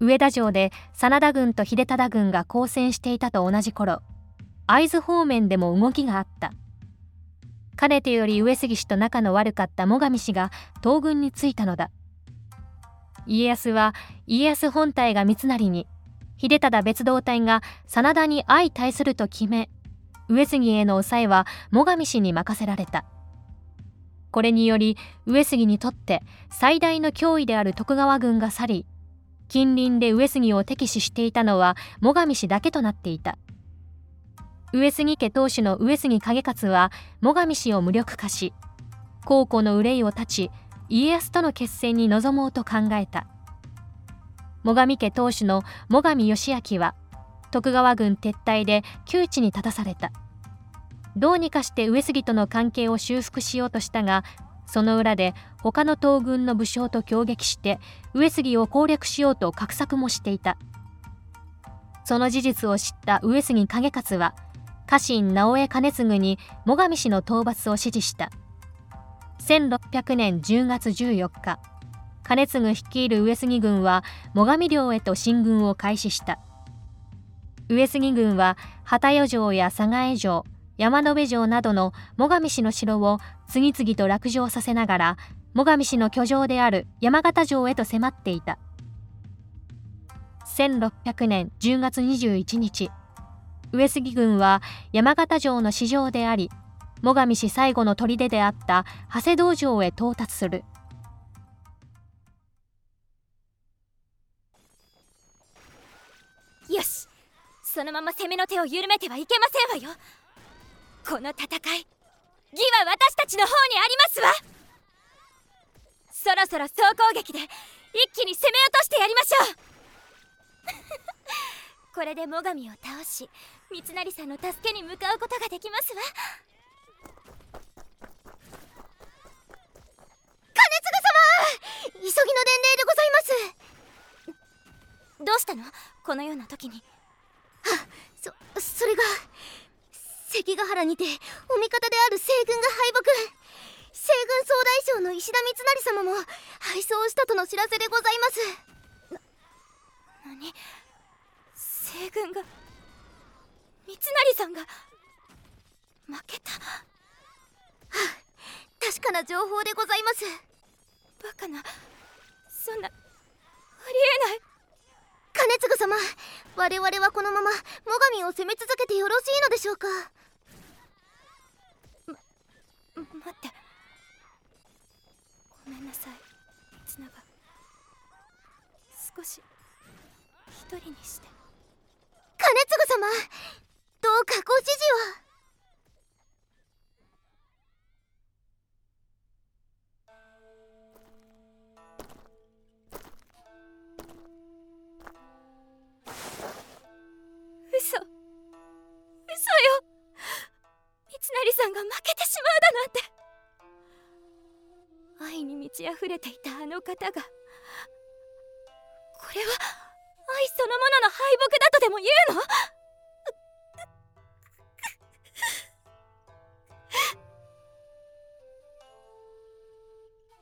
上田城で真田軍と秀忠軍が交戦していたと同じ頃会津方面でも動きがあった。かねてより上杉氏と仲の悪かった最上氏が東軍に着いたのだ。家康は家康本体が三成に秀忠別動隊が真田に相対すると決め上杉への抑えは最上氏に任せられた。これにより上杉にとって最大の脅威である徳川軍が去り近隣で上杉を敵視していたのは最上氏だけとなっていた。上杉家当主の上杉景勝は最上氏を無力化し皇庫の憂いを断ち家康との決戦に臨もうと考えた。最上家当主の最上義明は徳川軍撤退で窮地に立たされた。どうにかして上杉との関係を修復しようとしたがその裏で他の東軍の武将と協撃して上杉を攻略しようと画策もしていた。その事実を知った上杉景勝は家臣直江兼次に最上氏の討伐を指示した。1600年10月14日兼次率いる上杉軍は最上領へと進軍を開始した。上杉軍は旗代城や佐賀江城山辺城などの最上氏の城を次々と落城させながら最上氏の居城である山形城へと迫っていた。1600年10月21日上杉軍は山形城の市場であり最上氏最後の砦であった長谷道場へ到達する。よしそのまま攻めの手を緩めてはいけませんわよ。この戦い。義は私たちの方にありますわ。そろそろ総攻撃で一気に攻め落としてやりましょう。これで最上を倒し三成さんの助けに向かうことができますわ。急ぎの伝令でございます。どうしたの？このような時に。はそそれが。関ヶ原にてお味方である西軍が敗北。西軍総大将の石田三成様も敗走したとの知らせでございます。な何西軍が三成さんが負けた。はあ確かな情報でございます。バカなそんなありえない。兼次様我々はこのまま最上を攻め続けてよろしいのでしょうか？待って。ごめんなさい。綱が少し一人にして。兼次様どうかご指示を嘘。嘘よ。三成さんが負け満ち溢れていたあの方がこれは愛そのものの敗北だとでも言うの？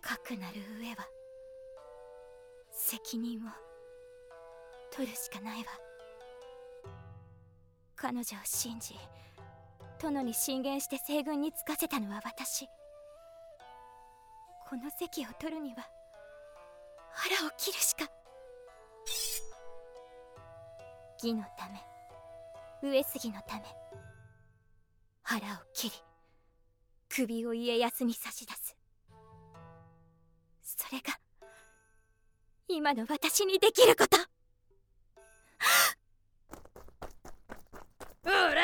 かくなる上は責任を取るしかないわ。彼女を信じ殿に進言して西軍につかせたのは私。この席を取るには腹を切るしか。義のため上杉のため腹を切り首を家康に差し出す。それが今の私にできることうら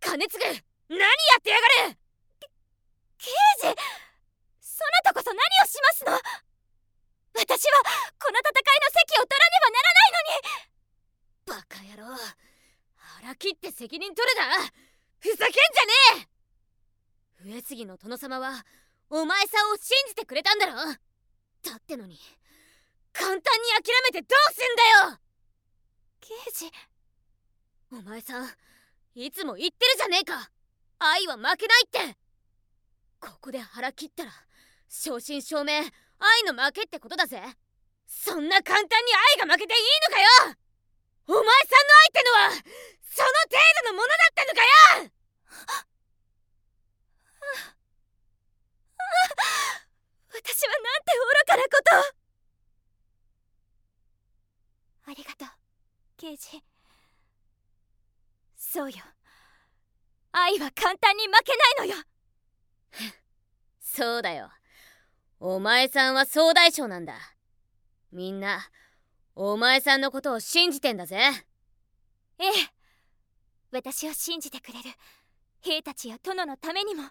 金継ぐ何やってやがる刑事そなたこそ何をしますの私はこの戦いの席を取らねばならないバカ野郎腹切って責任取るなふざけんじゃねえ上杉の殿様はお前さんを信じてくれたんだろだってのに簡単に諦めてどうすんだよ。刑事。お前さんいつも言ってるじゃねえか。愛は負けないって。ここで腹切ったら正真正銘愛の負けってことだぜ。そんな簡単に愛が負けていいのかよ。お前さんの愛ってのはその程度のものだったのかよ私はなんて愚かなことありがとう刑事。そうよ。愛は簡単に負けないのよ。そうだよ。お前さんは総大将なんだ。みんなお前さんのことを信じてんだぜ。ええ。私を信じてくれる。兵たちや殿のためにも。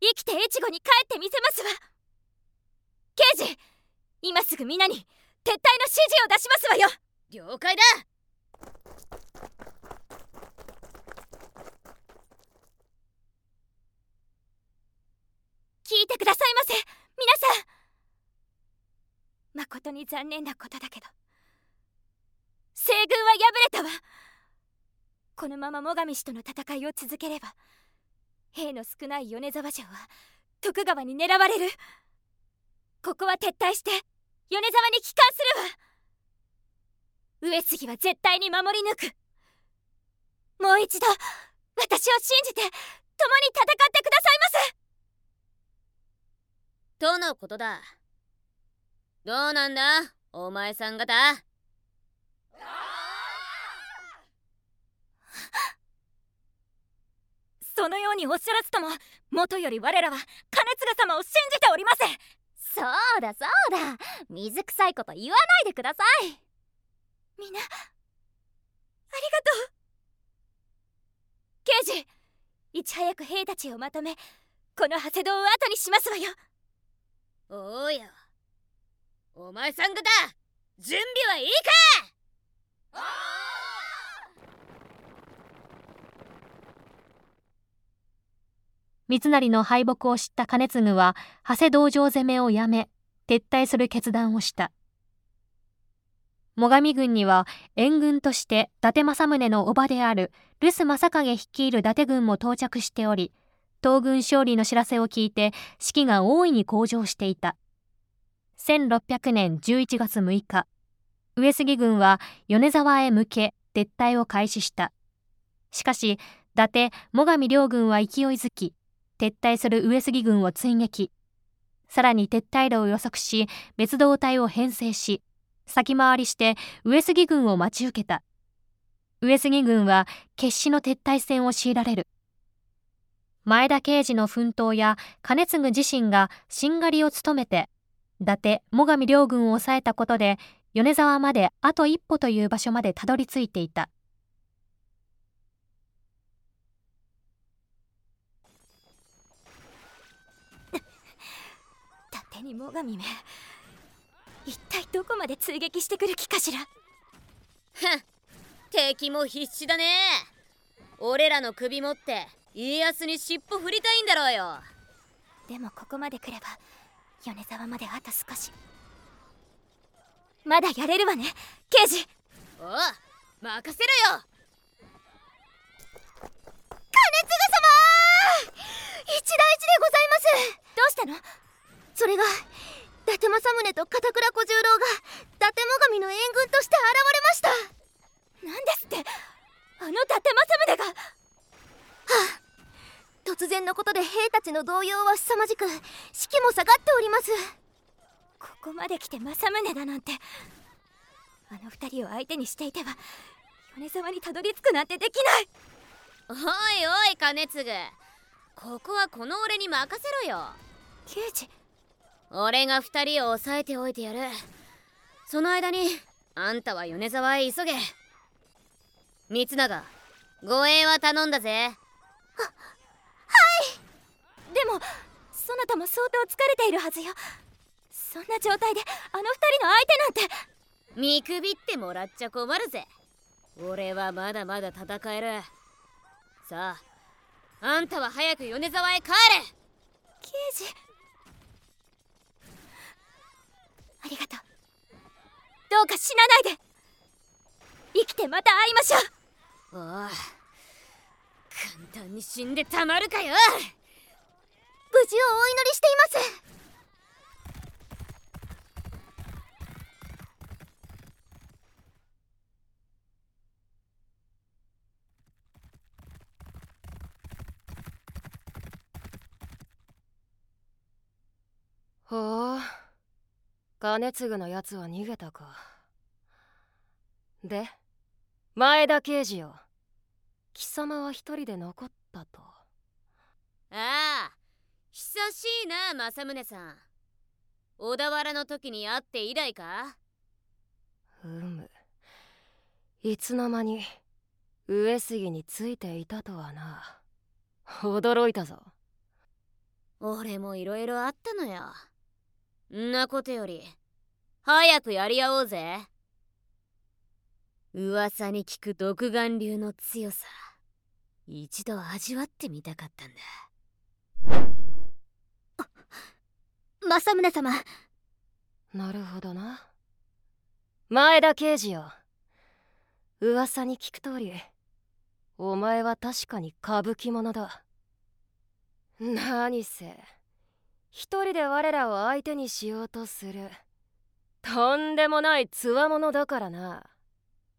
生きて越後に帰ってみせますわ。刑事今すぐ皆に撤退の指示を出しますわよ了解だ。聞いてくださいませ。皆さん。誠に残念なことだけど。西軍は敗れたわ。このまま最上氏との戦いを続ければ兵の少ない米沢城は徳川に狙われる。ここは撤退して米沢に帰還するわ。上杉は絶対に守り抜く。もう一度私を信じて共に戦ってくださいます。とのことだ。どうなんだお前さん方。そのようにおっしゃらずとも元より我らは兼続様を信じておりますそうだそうだ。水臭いこと言わないでくださいみんな。ありがとう。刑事いち早く兵たちをまとめこの長谷堂を後にしますわよ。おうよお前さん方準備はいいか。三成の敗北を知った兼続は長谷道場攻めをやめ撤退する決断をした最上軍には援軍として伊達政宗の叔母である留守正景率いる伊達軍も到着しており東軍勝利の知らせを聞いて士気が大いに向上していた。1600年11月6日上杉軍は米沢へ向け撤退を開始した。しかし伊達最上両軍は勢いづき撤退する上杉軍を追撃。さらに撤退路を予測し別動隊を編成し先回りして上杉軍を待ち受けた。上杉軍は決死の撤退戦を強いられる。前田慶次の奮闘や兼続自身がしんがりを務めて伊達最上両軍を抑えたことで米沢まであと一歩という場所までたどり着いていた。伊達に最上め。一体どこまで追撃してくる気かしら？ふん敵も必死だね。俺らの首持って家康に尻尾振りたいんだろうよ。でもここまで来れば米沢まであと少し。まだやれるわね刑事。おう任せろよ。兼続様一大事でございます。どうしたの？それが伊達政宗と片倉小十郎が伊達最上の援軍として現れました。何ですって？あの伊達政宗が。はあ。突然のことで兵たちの動揺は凄まじく士気も下がっております。ここまで来て政宗だなんて。あの二人を相手にしていては米沢にたどり着くなんてできない。おいおい兼続ここはこの俺に任せろよ。刑事俺が二人を抑えておいてやる。その間にあんたは米沢へ急げ。三永護衛は頼んだぜ。でもそなたも相当疲れているはずよ。そんな状態であの二人の相手なんて。見くびってもらっちゃ困るぜ。俺はまだまだ戦える。さああんたは早く米沢へ帰れ。刑事ありがとう。どうか死なないで。生きてまた会いましょう。おう。簡単に死んでたまるかよ。ご無事をお祈りしていますほう金継のやつは逃げたか。で前田刑事よ。貴様は一人で残ったと。ああ久しいな政宗さん。小田原の時に会って以来か？うむ。いつの間に上杉についていたとはな。驚いたぞ。俺もいろいろあったのよんなことより早くやり合おうぜ。噂に聞く独眼流の強さ一度味わってみたかったんだ。政宗様。なるほどな。前田刑事よ。噂に聞く通りお前は確かに歌舞伎者だ。何せ一人で我らを相手にしようとする。とんでもないつわものだからな。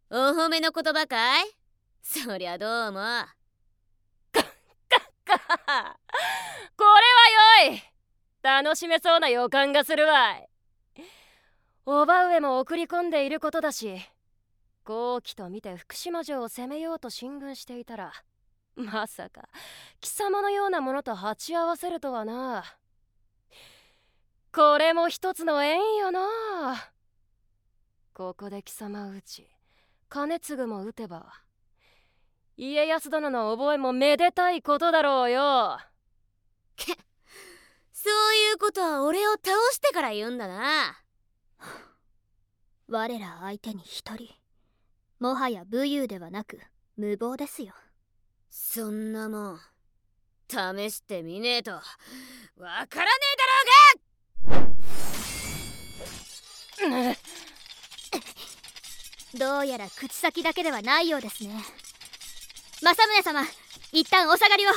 お褒めの言葉かい？そりゃどうも これは良い。楽しめそうな予感がするわい。おば上も送り込んでいることだし豪気と見て福島城を攻めようと進軍していたらまさか貴様のようなものと鉢合わせるとはなこれも一つの縁よなここで貴様を討ち兼継も討てば家康殿の覚えもめでたいことだろうよ。けそういうことは俺を倒してから言うんだな。我ら相手に一人もはや武勇ではなく無謀ですよ。そんなもん試してみねえと。わからねえだろうがどうやら口先だけではないようですね。政宗様一旦お下がりを。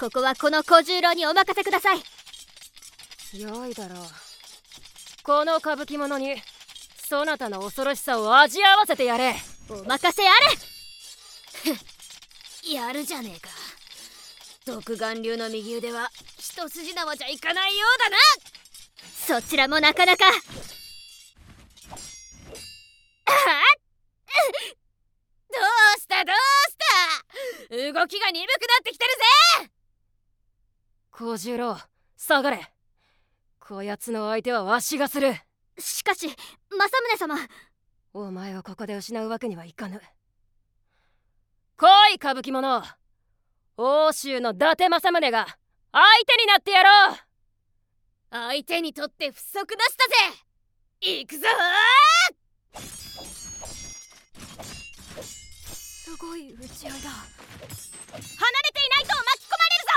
ここはこの小十郎にお任せください。よいだろう。この歌舞伎者にそなたの恐ろしさを味合わせてやれ。お任せあれ。やるじゃねえか。独眼流の右腕は一筋縄じゃいかないようだな。そちらもなかなかどうしたどうした動きが鈍くなってきてるぜ！小十郎下がれ。こやつの相手はわしがする。しかし政宗様。お前をここで失うわけにはいかぬ。来い歌舞伎者。欧州の伊達政宗が相手になってやろう。相手にとって不足なしだぜ。行くぞすごい打ち合いだ。離れていないと巻き込まれるぞ。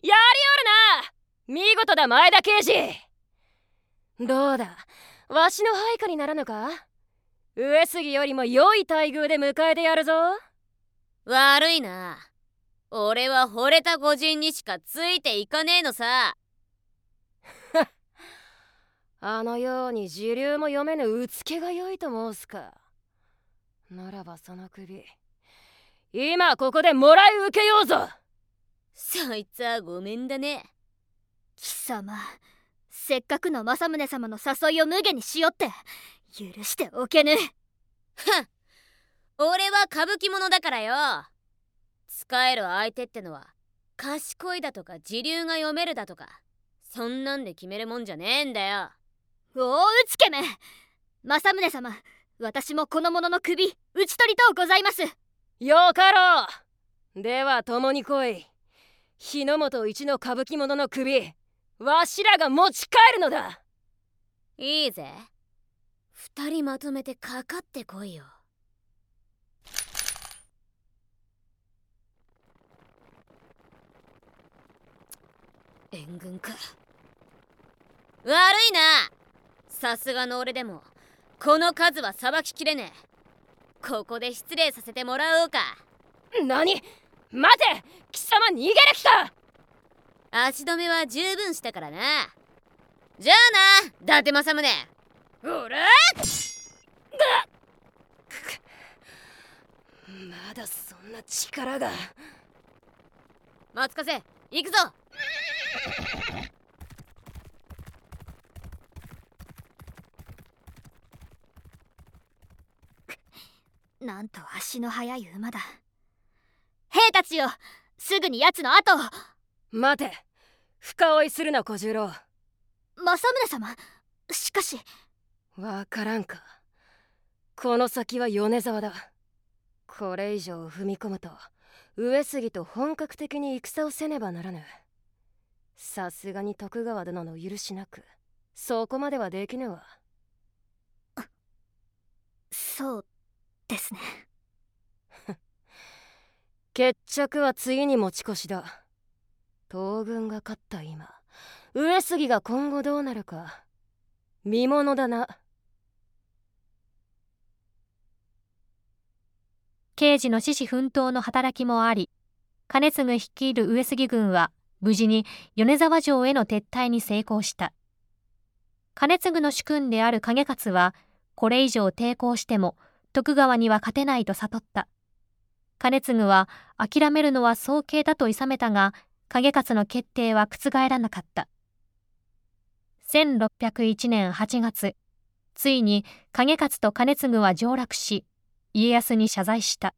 やりおるな。見事だ前田刑事。どうだ？わしの配下にならぬか？上杉よりも良い待遇で迎えてやるぞ。悪いな。俺は惚れた御人にしかついていかねえのさあのように時流も読めぬうつけが良いと申すか。ならばその首今ここでもらい受けようぞ。そいつはごめんだね。貴様せっかくの政宗様の誘いを無下にしよって許しておけぬ。ふん俺は歌舞伎者だからよ。使える相手ってのは賢いだとか時流が読めるだとかそんなんで決めるもんじゃねえんだよ。大うつけめ。政宗様私もこの者の首討ち取りとうございます。よかろ。うでは共に来い。日の本一の歌舞伎者の首わしらが持ち帰るのだ。いいぜ。二人まとめてかかってこいよ。援軍か。悪いなさすがの俺でもこの数はさばききれねここで失礼させてもらおうか。何？待て！貴様逃げる気か足止めは十分したからな。じゃあな伊達政宗。おらまだそんな力が。松風行くぞなんと足の速い馬だ。兵たちよすぐに奴の後を。待て。深追いするな小十郎。政宗様しかし。わからんか。この先は米沢だ。これ以上踏み込むと上杉と本格的に戦をせねばならぬ。さすがに徳川殿の許しなくそこまではできぬわ。そうですね。決着は次に持ち越しだ。東軍が勝った今。上杉が今後どうなるか。見ものだな。刑事の獅子奮闘の働きもあり兼続率いる上杉軍は無事に米沢城への撤退に成功した。兼続の主君である景勝はこれ以上抵抗しても徳川には勝てないと悟った。兼続は諦めるのは早計だと諌めたが景勝の決定は覆らなかった。1601年8月ついに景勝と兼続は上洛し家康に謝罪した。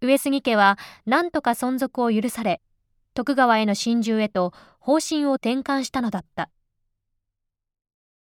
上杉家は何とか存続を許され徳川への心中へと方針を転換したのだった。